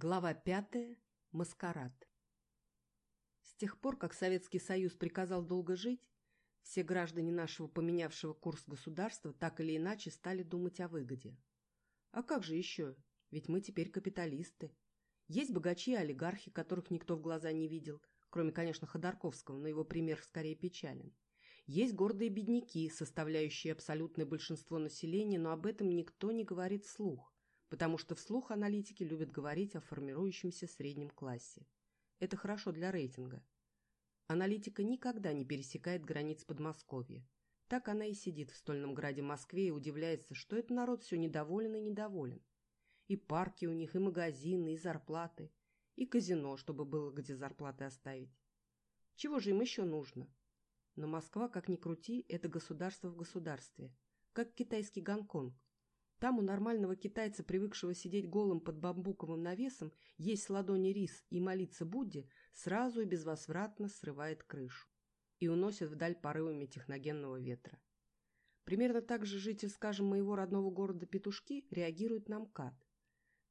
Глава пятая. Маскарад. С тех пор, как Советский Союз приказал долго жить, все граждане нашего поменявшего курс государства так или иначе стали думать о выгоде. А как же еще? Ведь мы теперь капиталисты. Есть богачи и олигархи, которых никто в глаза не видел, кроме, конечно, Ходорковского, но его пример скорее печален. Есть гордые бедняки, составляющие абсолютное большинство населения, но об этом никто не говорит вслух потому что вслух аналитики любят говорить о формирующемся среднем классе. Это хорошо для рейтинга. Аналитика никогда не пересекает границ Подмосковья. Так она и сидит в стольном граде Москве и удивляется, что этот народ все недоволен и недоволен. И парки у них, и магазины, и зарплаты, и казино, чтобы было где зарплаты оставить. Чего же им еще нужно? Но Москва, как ни крути, это государство в государстве, как китайский Гонконг. Там у нормального китайца, привыкшего сидеть голым под бамбуковым навесом, есть с ладони рис и молиться Будде, сразу и безвозвратно срывает крышу и уносит вдаль порывами техногенного ветра. Примерно так же житель, скажем, моего родного города Петушки реагирует на МКАД.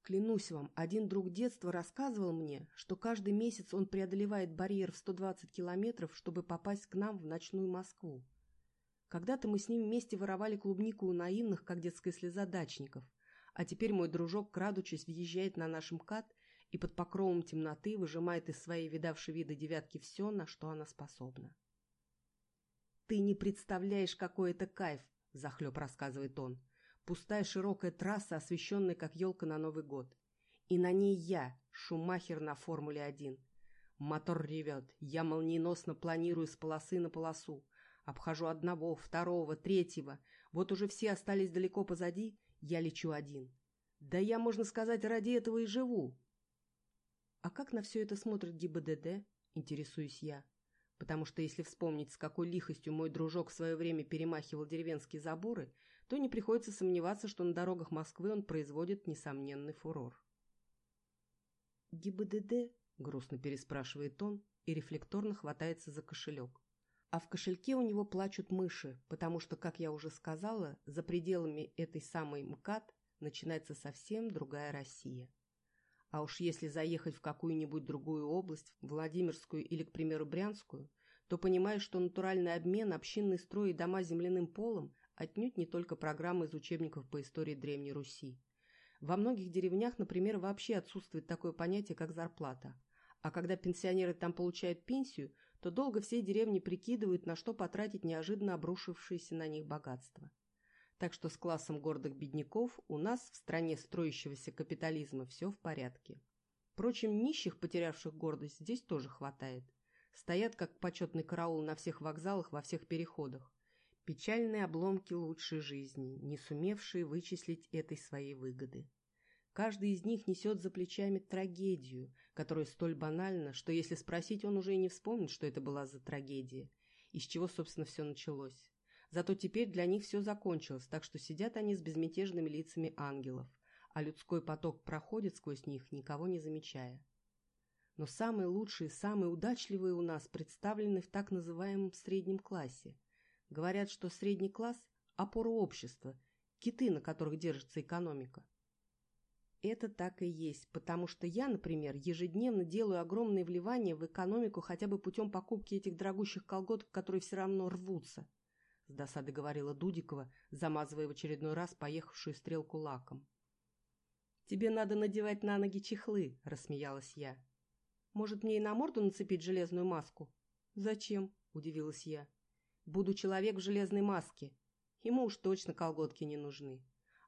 Клянусь вам, один друг детства рассказывал мне, что каждый месяц он преодолевает барьер в 120 километров, чтобы попасть к нам в ночную Москву. Когда-то мы с ним вместе воровали клубнику у наивных, как детская слеза, дачников. А теперь мой дружок, крадучись, въезжает на наш МКАД и под покровом темноты выжимает из своей видавшей вида девятки все, на что она способна. «Ты не представляешь, какой это кайф!» – захлеб рассказывает он. «Пустая широкая трасса, освещенная, как елка на Новый год. И на ней я, Шумахер на Формуле-1. Мотор ревет, я молниеносно планирую с полосы на полосу. Обхожу одного, второго, третьего. Вот уже все остались далеко позади, я лечу один. Да я, можно сказать, ради этого и живу. А как на все это смотрит ГИБДД, интересуюсь я. Потому что если вспомнить, с какой лихостью мой дружок в свое время перемахивал деревенские заборы, то не приходится сомневаться, что на дорогах Москвы он производит несомненный фурор. «ГИБДД?» — грустно переспрашивает он и рефлекторно хватается за кошелек. А в кошельке у него плачут мыши, потому что, как я уже сказала, за пределами этой самой МКАД начинается совсем другая Россия. А уж если заехать в какую-нибудь другую область, Владимирскую или, к примеру, Брянскую, то понимаешь, что натуральный обмен, общинный строй и дома земляным полом отнюдь не только программы из учебников по истории Древней Руси. Во многих деревнях, например, вообще отсутствует такое понятие, как зарплата. А когда пенсионеры там получают пенсию, то долго всей деревни прикидывают, на что потратить неожиданно обрушившееся на них богатство. Так что с классом гордых бедняков у нас в стране строящегося капитализма все в порядке. Впрочем, нищих, потерявших гордость, здесь тоже хватает. Стоят, как почетный караул на всех вокзалах, во всех переходах. Печальные обломки лучшей жизни, не сумевшие вычислить этой своей выгоды. Каждый из них несет за плечами трагедию, которая столь банальна, что если спросить, он уже и не вспомнит, что это была за трагедия, из чего, собственно, все началось. Зато теперь для них все закончилось, так что сидят они с безмятежными лицами ангелов, а людской поток проходит сквозь них, никого не замечая. Но самые лучшие, самые удачливые у нас представлены в так называемом среднем классе. Говорят, что средний класс – опора общества, киты, на которых держится экономика. Это так и есть, потому что я, например, ежедневно делаю огромные вливания в экономику хотя бы путем покупки этих дорогущих колготок, которые все равно рвутся. С досады говорила Дудикова, замазывая в очередной раз поехавшую стрелку лаком. «Тебе надо надевать на ноги чехлы», — рассмеялась я. «Может, мне и на морду нацепить железную маску?» «Зачем?» — удивилась я. «Буду человек в железной маске. Ему уж точно колготки не нужны».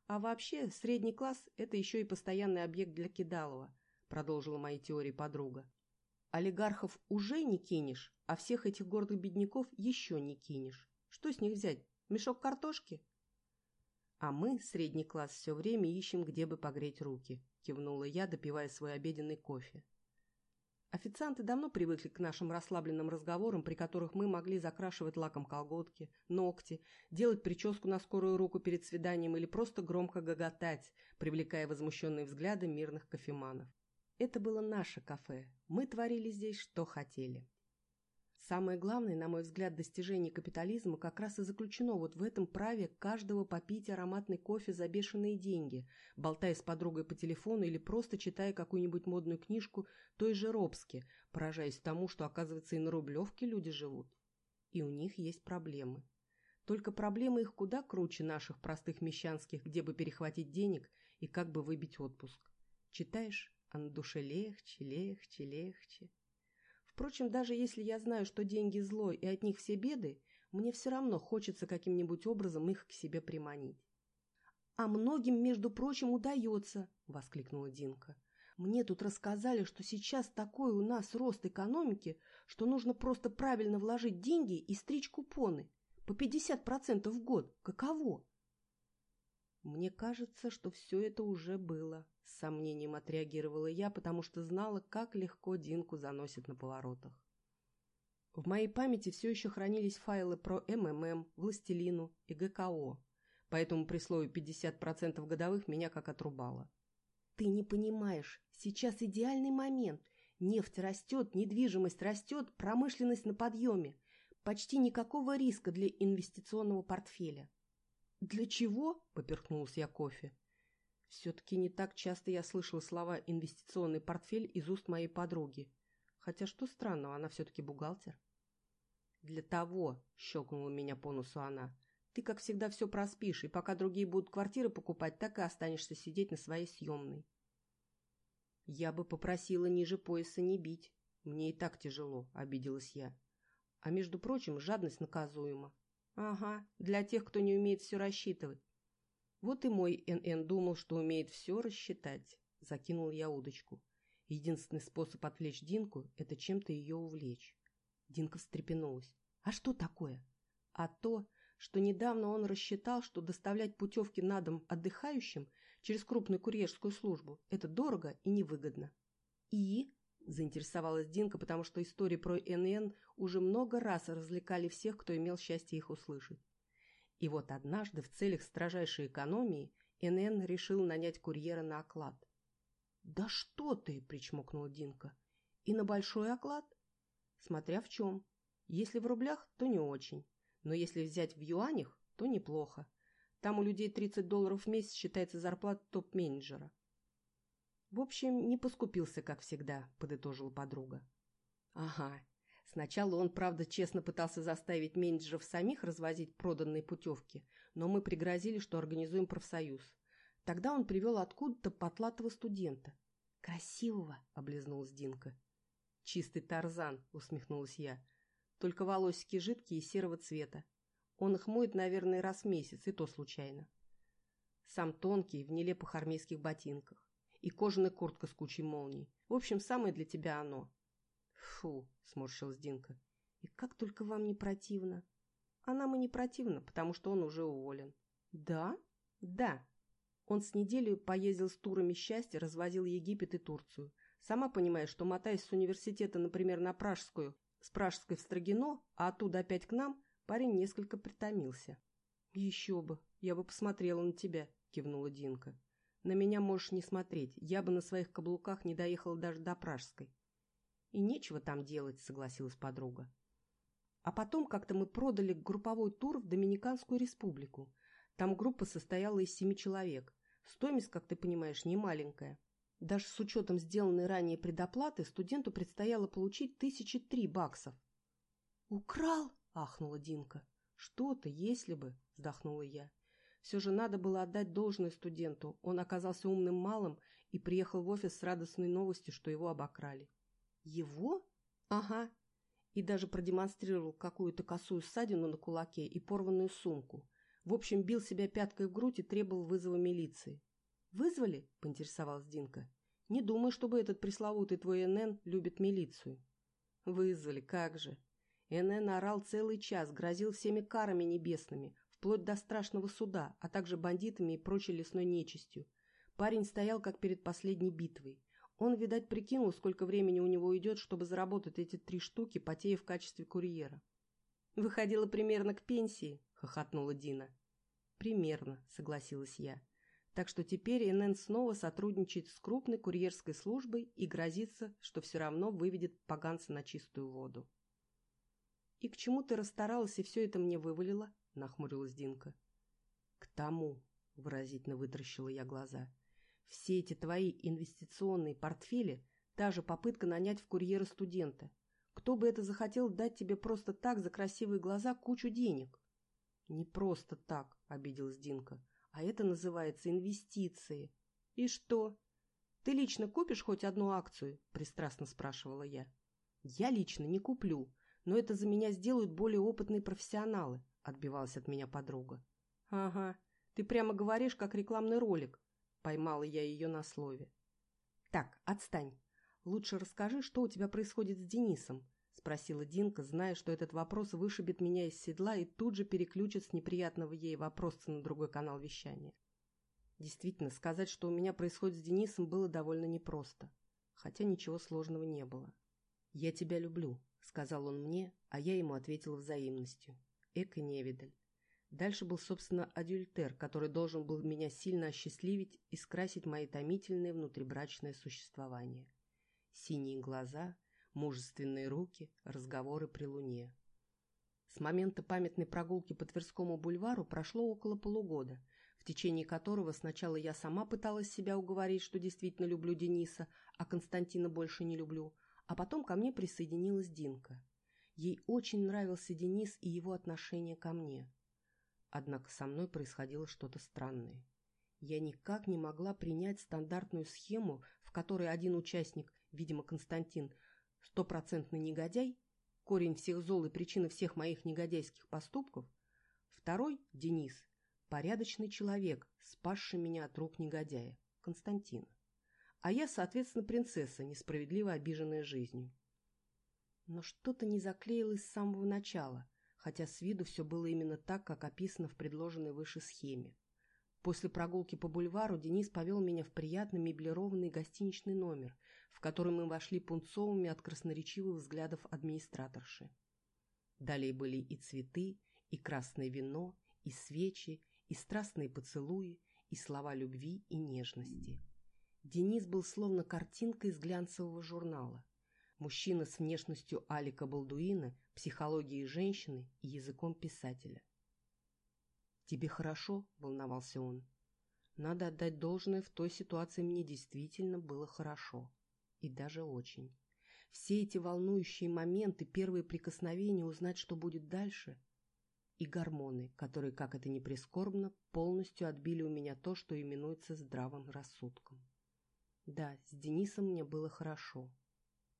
А вообще, средний класс – это еще и постоянный объект для Кидалова, продолжила мои теории подруга. Олигархов уже не кинешь, а всех этих гордых бедняков еще не кинешь. Что с них взять? Мешок картошки? А мы, средний класс, все время ищем, где бы погреть руки, кивнула я, допивая свой обеденный кофе. Официанты давно привыкли к нашим расслабленным разговорам, при которых мы могли закрашивать лаком колготки, ногти, делать прическу на скорую руку перед свиданием или просто громко гоготать, привлекая возмущенные взгляды мирных кофеманов. Это было наше кафе. Мы творили здесь, что хотели. Самое главное, на мой взгляд, достижение капитализма как раз и заключено вот в этом праве каждого попить ароматный кофе за бешеные деньги, болтая с подругой по телефону или просто читая какую-нибудь модную книжку той же Робски, поражаясь тому, что, оказывается, и на Рублевке люди живут. И у них есть проблемы. Только проблемы их куда круче наших простых мещанских, где бы перехватить денег и как бы выбить отпуск. Читаешь, а на душе легче, легче, легче. Впрочем, даже если я знаю, что деньги зло и от них все беды, мне все равно хочется каким-нибудь образом их к себе приманить. «А многим, между прочим, удается!» — воскликнула Динка. «Мне тут рассказали, что сейчас такой у нас рост экономики, что нужно просто правильно вложить деньги и стричь купоны. По 50% в год. Каково?» «Мне кажется, что все это уже было», — с сомнением отреагировала я, потому что знала, как легко Динку заносит на поворотах. В моей памяти все еще хранились файлы про МММ, Властелину и ГКО, поэтому при слове 50% годовых меня как отрубало. «Ты не понимаешь, сейчас идеальный момент. Нефть растет, недвижимость растет, промышленность на подъеме. Почти никакого риска для инвестиционного портфеля. «Для чего?» – поперхнулся я кофе. Все-таки не так часто я слышала слова «инвестиционный портфель» из уст моей подруги. Хотя что странного, она все-таки бухгалтер. «Для того», – щелкнула меня по носу она, – «ты, как всегда, все проспишь, и пока другие будут квартиры покупать, так и останешься сидеть на своей съемной». «Я бы попросила ниже пояса не бить. Мне и так тяжело», – обиделась я. «А между прочим, жадность наказуема. Ага, для тех, кто не умеет все рассчитывать. Вот и мой НН думал, что умеет все рассчитать. Закинул я удочку. Единственный способ отвлечь Динку – это чем-то ее увлечь. Динка встрепенулась. А что такое? А то, что недавно он рассчитал, что доставлять путевки на дом отдыхающим через крупную курьерскую службу – это дорого и невыгодно. И заинтересовалась Динка, потому что истории про НН уже много раз развлекали всех, кто имел счастье их услышать. И вот однажды в целях строжайшей экономии НН решил нанять курьера на оклад. «Да что ты!» – причмокнула Динка. «И на большой оклад?» «Смотря в чем. Если в рублях, то не очень. Но если взять в юанях, то неплохо. Там у людей 30 долларов в месяц считается зарплата топ-менеджера. В общем, не поскупился, как всегда, подытожила подруга. Ага. Сначала он, правда, честно пытался заставить менеджеров самих развозить проданные путевки, но мы пригрозили, что организуем профсоюз. Тогда он привел откуда-то потлатого студента. «Красивого!» — облизнулась Динка. «Чистый тарзан!» — усмехнулась я. «Только волосики жидкие и серого цвета. Он их моет, наверное, раз в месяц, и то случайно. Сам тонкий, в нелепых армейских ботинках и кожаная куртка с кучей молний. В общем, самое для тебя оно. Фу, сморщилась Динка. И как только вам не противно. А нам и не противно, потому что он уже уволен. Да? Да. Он с неделю поездил с турами счастья, развозил Египет и Турцию. Сама понимаешь, что мотаясь с университета, например, на Пражскую, с Пражской в Строгино, а оттуда опять к нам, парень несколько притомился. «Еще бы! Я бы посмотрела на тебя!» — кивнула Динка. На меня можешь не смотреть, я бы на своих каблуках не доехала даже до Пражской. И нечего там делать, согласилась подруга. А потом как-то мы продали групповой тур в Доминиканскую республику. Там группа состояла из семи человек. Стоимость, как ты понимаешь, не маленькая. Даже с учетом сделанной ранее предоплаты студенту предстояло получить тысячи три баксов. «Украл?» – ахнула Динка. «Что-то, если бы», – вздохнула я. Все же надо было отдать должное студенту. Он оказался умным малым и приехал в офис с радостной новостью, что его обокрали. Его? Ага. И даже продемонстрировал какую-то косую ссадину на кулаке и порванную сумку. В общем, бил себя пяткой в грудь и требовал вызова милиции. «Вызвали?» – поинтересовалась Динка. «Не думаю, чтобы этот пресловутый твой НН любит милицию». «Вызвали, как же!» НН орал целый час, грозил всеми карами небесными, вплоть до страшного суда, а также бандитами и прочей лесной нечистью. Парень стоял как перед последней битвой. Он, видать, прикинул, сколько времени у него уйдет, чтобы заработать эти три штуки, потея в качестве курьера. «Выходила примерно к пенсии», — хохотнула Дина. «Примерно», — согласилась я. Так что теперь НН снова сотрудничает с крупной курьерской службой и грозится, что все равно выведет поганца на чистую воду. «И к чему ты расстаралась и все это мне вывалила?» — нахмурилась Динка. «К тому», — выразительно вытращила я глаза, — «все эти твои инвестиционные портфели — та же попытка нанять в курьера студента. Кто бы это захотел дать тебе просто так за красивые глаза кучу денег?» «Не просто так», — обиделась Динка, — «а это называется инвестиции». «И что? Ты лично купишь хоть одну акцию?» — пристрастно спрашивала я. «Я лично не куплю, но это за меня сделают более опытные профессионалы», — отбивалась от меня подруга. «Ага, ты прямо говоришь, как рекламный ролик», — поймала я ее на слове. «Так, отстань. Лучше расскажи, что у тебя происходит с Денисом», — спросила Динка, зная, что этот вопрос вышибет меня из седла и тут же переключит с неприятного ей вопроса на другой канал вещания. Действительно, сказать, что у меня происходит с Денисом, было довольно непросто, хотя ничего сложного не было. «Я тебя люблю», — сказал он мне, а я ему ответила взаимностью. Эко невидаль. Дальше был, собственно, адюльтер, который должен был меня сильно осчастливить и скрасить мои томительное внутрибрачное существование. Синие глаза, мужественные руки, разговоры при луне. С момента памятной прогулки по Тверскому бульвару прошло около полугода, в течение которого сначала я сама пыталась себя уговорить, что действительно люблю Дениса, а Константина больше не люблю, а потом ко мне присоединилась Динка. Ей очень нравился Денис и его отношение ко мне. Однако со мной происходило что-то странное. Я никак не могла принять стандартную схему, в которой один участник, видимо, Константин, стопроцентный негодяй, корень всех зол и причина всех моих негодяйских поступков, второй, Денис, порядочный человек, спасший меня от рук негодяя, Константина а я, соответственно, принцесса, несправедливо обиженная жизнью. Но что-то не заклеилось с самого начала, хотя с виду все было именно так, как описано в предложенной выше схеме. После прогулки по бульвару Денис повел меня в приятно меблированный гостиничный номер, в который мы вошли пунцовыми от красноречивых взглядов администраторши. Далее были и цветы, и красное вино, и свечи, и страстные поцелуи, и слова любви и нежности. Денис был словно картинка из глянцевого журнала. Мужчина с внешностью Алика Балдуина, психологией женщины и языком писателя. «Тебе хорошо?» – волновался он. «Надо отдать должное, в той ситуации мне действительно было хорошо. И даже очень. Все эти волнующие моменты, первые прикосновения, узнать, что будет дальше – и гормоны, которые, как это ни прискорбно, полностью отбили у меня то, что именуется здравым рассудком. Да, с Денисом мне было хорошо.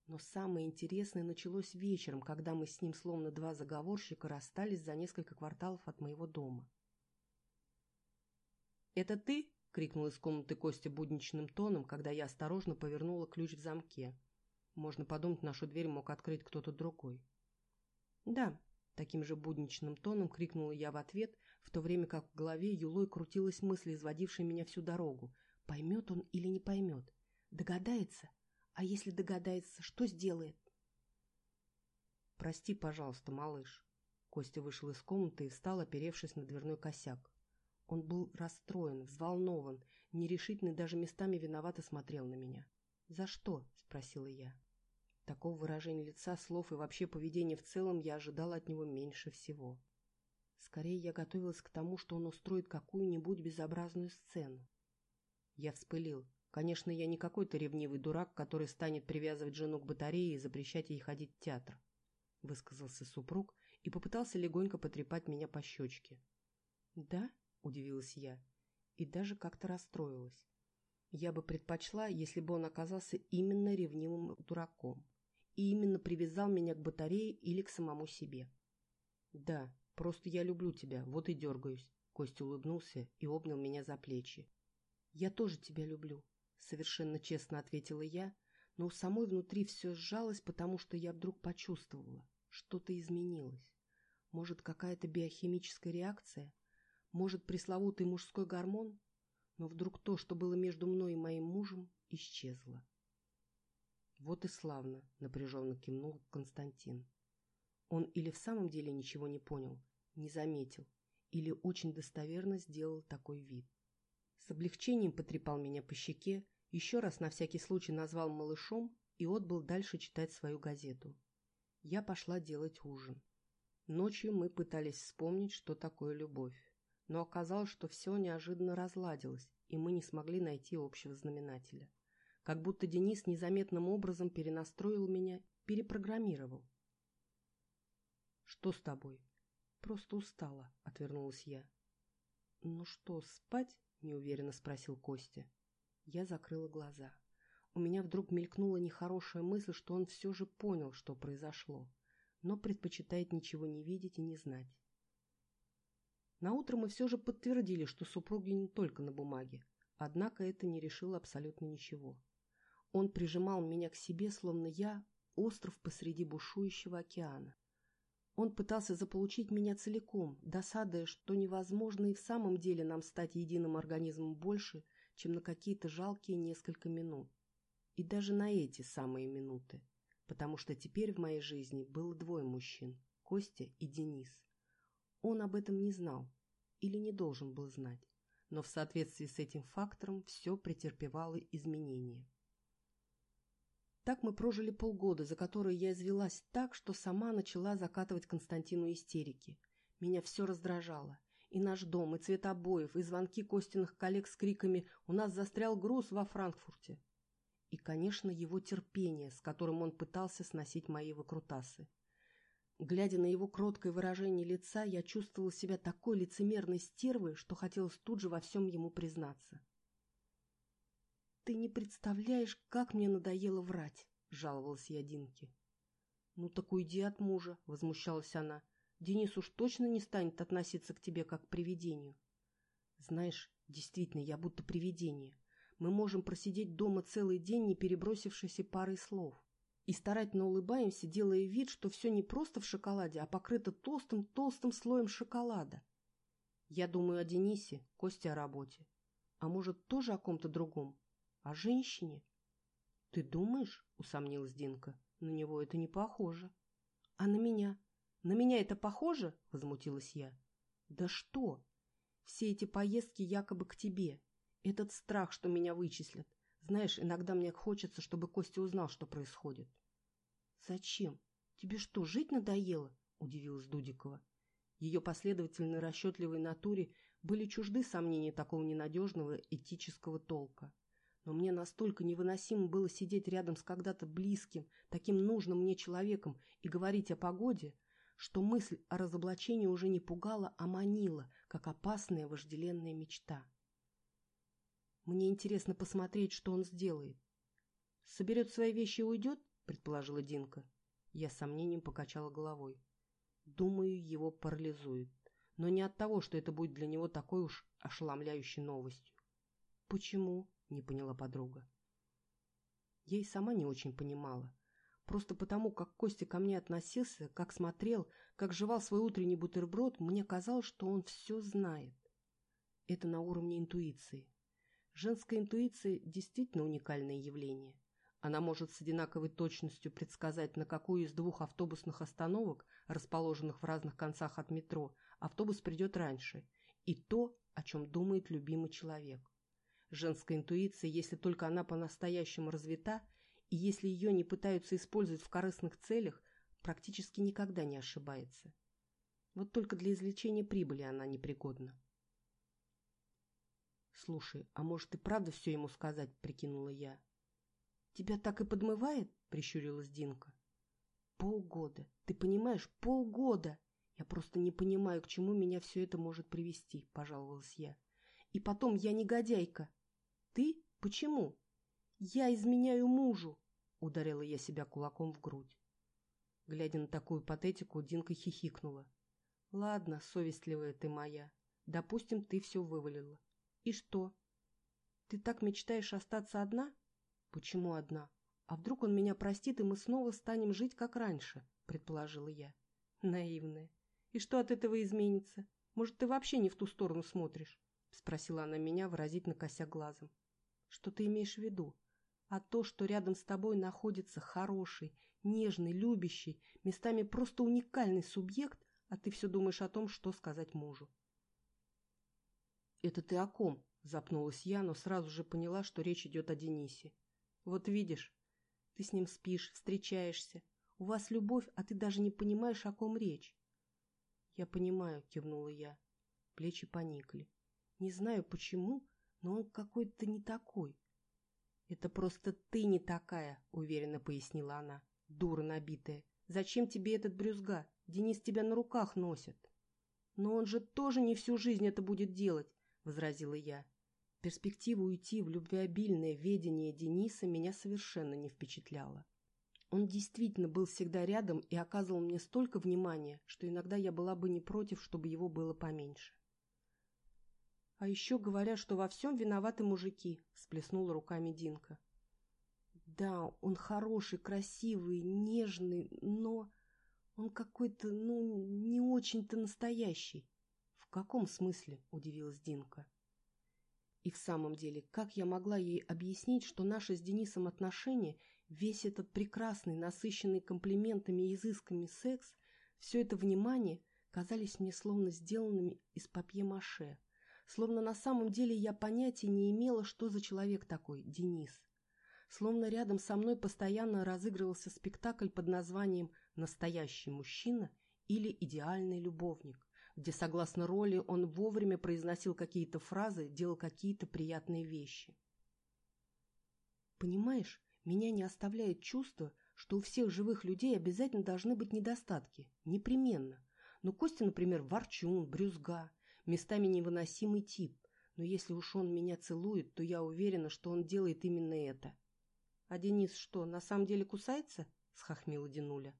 Но самое интересное началось вечером, когда мы с ним, словно два заговорщика, расстались за несколько кварталов от моего дома. «Это ты?» — крикнул из комнаты Костя будничным тоном, когда я осторожно повернула ключ в замке. Можно подумать, нашу дверь мог открыть кто-то другой. «Да», — таким же будничным тоном крикнула я в ответ, в то время как в голове юлой крутилась мысль, изводившая меня всю дорогу. Поймет он или не поймет? Догадается? А если догадается, что сделает? Прости, пожалуйста, малыш. Костя вышел из комнаты и встал, оперевшись на дверной косяк. Он был расстроен, взволнован, нерешительный, даже местами виновато смотрел на меня. «За что?» – спросила я. Такого выражения лица, слов и вообще поведения в целом я ожидала от него меньше всего. Скорее, я готовилась к тому, что он устроит какую-нибудь безобразную сцену. Я вспылил. Конечно, я не какой-то ревнивый дурак, который станет привязывать жену к батарее и запрещать ей ходить в театр. Высказался супруг и попытался легонько потрепать меня по щечке. «Да?» – удивилась я. И даже как-то расстроилась. Я бы предпочла, если бы он оказался именно ревнивым дураком и именно привязал меня к батарее или к самому себе. «Да, просто я люблю тебя, вот и дергаюсь», – Костя улыбнулся и обнял меня за плечи. «Я тоже тебя люблю», Совершенно честно ответила я, но у самой внутри все сжалось, потому что я вдруг почувствовала, что-то изменилось. Может, какая-то биохимическая реакция? Может, пресловутый мужской гормон? Но вдруг то, что было между мной и моим мужем, исчезло. Вот и славно, напряженно кивнул Константин. Он или в самом деле ничего не понял, не заметил, или очень достоверно сделал такой вид. С облегчением потрепал меня по щеке, еще раз на всякий случай назвал малышом и отбыл дальше читать свою газету. Я пошла делать ужин. Ночью мы пытались вспомнить, что такое любовь, но оказалось, что все неожиданно разладилось, и мы не смогли найти общего знаменателя. Как будто Денис незаметным образом перенастроил меня, перепрограммировал. «Что с тобой?» «Просто устала», — отвернулась я. «Ну что, спать?» — неуверенно спросил Костя. Я закрыла глаза. У меня вдруг мелькнула нехорошая мысль, что он все же понял, что произошло, но предпочитает ничего не видеть и не знать. Наутро мы все же подтвердили, что супруги не только на бумаге, однако это не решило абсолютно ничего. Он прижимал меня к себе, словно я остров посреди бушующего океана. Он пытался заполучить меня целиком, досадуя, что невозможно и в самом деле нам стать единым организмом больше, чем на какие-то жалкие несколько минут. И даже на эти самые минуты, потому что теперь в моей жизни было двое мужчин – Костя и Денис. Он об этом не знал или не должен был знать, но в соответствии с этим фактором все претерпевало изменения. Так мы прожили полгода, за которые я извелась так, что сама начала закатывать Константину истерики. Меня все раздражало. И наш дом, и цвет обоев, и звонки Костиных коллег с криками «У нас застрял груз во Франкфурте!» И, конечно, его терпение, с которым он пытался сносить мои выкрутасы. Глядя на его кроткое выражение лица, я чувствовала себя такой лицемерной стервой, что хотелось тут же во всем ему признаться. «Ты не представляешь, как мне надоело врать», — жаловалась я Динке. «Ну так уйди от мужа», — возмущалась она. «Денис уж точно не станет относиться к тебе как к привидению». «Знаешь, действительно, я будто привидение. Мы можем просидеть дома целый день, не перебросившись и парой слов и старательно улыбаемся, делая вид, что все не просто в шоколаде, а покрыто толстым-толстым слоем шоколада. Я думаю о Денисе, Косте о работе. А может, тоже о ком-то другом? О женщине? Ты думаешь? Усомнилась Динка. На него это не похоже. А на меня? На меня это похоже? Возмутилась я. Да что? Все эти поездки якобы к тебе. Этот страх, что меня вычислят. Знаешь, иногда мне хочется, чтобы Костя узнал, что происходит. «Зачем? Тебе что, жить надоело?» – удивилась Дудикова. Ее последовательной расчетливой натуре были чужды сомнения такого ненадежного этического толка. Но мне настолько невыносимо было сидеть рядом с когда-то близким, таким нужным мне человеком и говорить о погоде, что мысль о разоблачении уже не пугала, а манила, как опасная вожделенная мечта. Мне интересно посмотреть, что он сделает. Соберет свои вещи и уйдет? предположила Динка. Я с сомнением покачала головой. Думаю, его парализует. Но не от того, что это будет для него такой уж ошеломляющей новостью. Почему? Не поняла подруга. Я и сама не очень понимала. Просто потому, как Костя ко мне относился, как смотрел, как жевал свой утренний бутерброд, мне казалось, что он все знает. Это на уровне интуиции. Женская интуиция действительно уникальное явление. Она может с одинаковой точностью предсказать, на какую из двух автобусных остановок, расположенных в разных концах от метро, автобус придет раньше, и то, о чем думает любимый человек. Женская интуиция, если только она по-настоящему развита, и если ее не пытаются использовать в корыстных целях, практически никогда не ошибается. Вот только для извлечения прибыли она непригодна. «Слушай, а может и правда все ему сказать?» – прикинула я. «Тебя так и подмывает?» — прищурилась Динка. «Полгода. Ты понимаешь, полгода! Я просто не понимаю, к чему меня все это может привести», — пожаловалась я. «И потом, я негодяйка». «Ты? Почему?» «Я изменяю мужу», — ударила я себя кулаком в грудь. Глядя на такую патетику, Динка хихикнула. «Ладно, совестливая ты моя. Допустим, ты все вывалила. И что? Ты так мечтаешь остаться одна?» «Почему одна? А вдруг он меня простит, и мы снова станем жить, как раньше?» – предположила я. Наивная. «И что от этого изменится? Может, ты вообще не в ту сторону смотришь?» – спросила она меня, выразительно кося глазом. «Что ты имеешь в виду? А то, что рядом с тобой находится хороший, нежный, любящий, местами просто уникальный субъект, а ты все думаешь о том, что сказать мужу». «Это ты о ком?» – запнулась я, но сразу же поняла, что речь идет о Денисе. Вот видишь, ты с ним спишь, встречаешься. У вас любовь, а ты даже не понимаешь, о ком речь. «Я понимаю», — кивнула я. Плечи поникли. «Не знаю почему, но он какой-то не такой». «Это просто ты не такая», — уверенно пояснила она. «Дура набитая. Зачем тебе этот брюзга? Денис тебя на руках носит». «Но он же тоже не всю жизнь это будет делать», — возразила я. Перспектива уйти в любвеобильное ведение Дениса меня совершенно не впечатляла. Он действительно был всегда рядом и оказывал мне столько внимания, что иногда я была бы не против, чтобы его было поменьше. «А еще говорят, что во всем виноваты мужики», — всплеснула руками Динка. «Да, он хороший, красивый, нежный, но он какой-то, ну, не очень-то настоящий». «В каком смысле?» — удивилась Динка. И в самом деле, как я могла ей объяснить, что наши с Денисом отношения, весь этот прекрасный, насыщенный комплиментами и изысками секс, все это внимание казались мне словно сделанными из папье-маше, словно на самом деле я понятия не имела, что за человек такой Денис. Словно рядом со мной постоянно разыгрывался спектакль под названием «Настоящий мужчина» или «Идеальный любовник» где, согласно роли, он вовремя произносил какие-то фразы, делал какие-то приятные вещи. Понимаешь, меня не оставляет чувство, что у всех живых людей обязательно должны быть недостатки. Непременно. Ну, Костя, например, ворчун, брюзга, местами невыносимый тип. Но если уж он меня целует, то я уверена, что он делает именно это. — А Денис что, на самом деле кусается? — схохмила Динуля.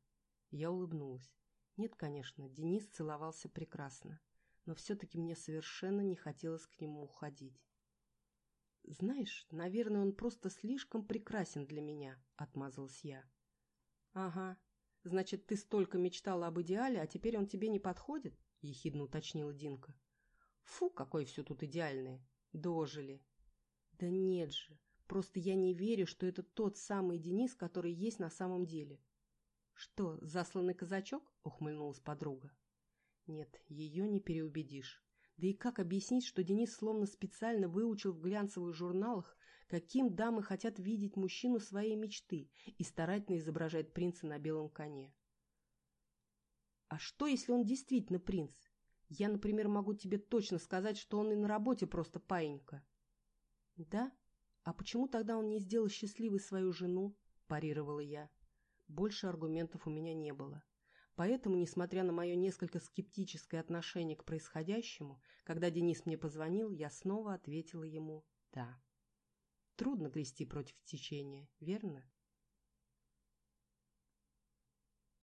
Я улыбнулась. Нет, конечно, Денис целовался прекрасно, но все-таки мне совершенно не хотелось к нему уходить. «Знаешь, наверное, он просто слишком прекрасен для меня», — отмазалась я. «Ага. Значит, ты столько мечтала об идеале, а теперь он тебе не подходит?» — ехидно уточнила Динка. «Фу, какое все тут идеальное! Дожили!» «Да нет же! Просто я не верю, что это тот самый Денис, который есть на самом деле. «Что, засланный казачок?» — ухмыльнулась подруга. «Нет, ее не переубедишь. Да и как объяснить, что Денис словно специально выучил в глянцевых журналах, каким дамы хотят видеть мужчину своей мечты и старательно изображает принца на белом коне? А что, если он действительно принц? Я, например, могу тебе точно сказать, что он и на работе просто паинька. Да? А почему тогда он не сделал счастливой свою жену? парировала я. Больше аргументов у меня не было. Поэтому, несмотря на мое несколько скептическое отношение к происходящему, когда Денис мне позвонил, я снова ответила ему «да». Трудно грести против течения, верно?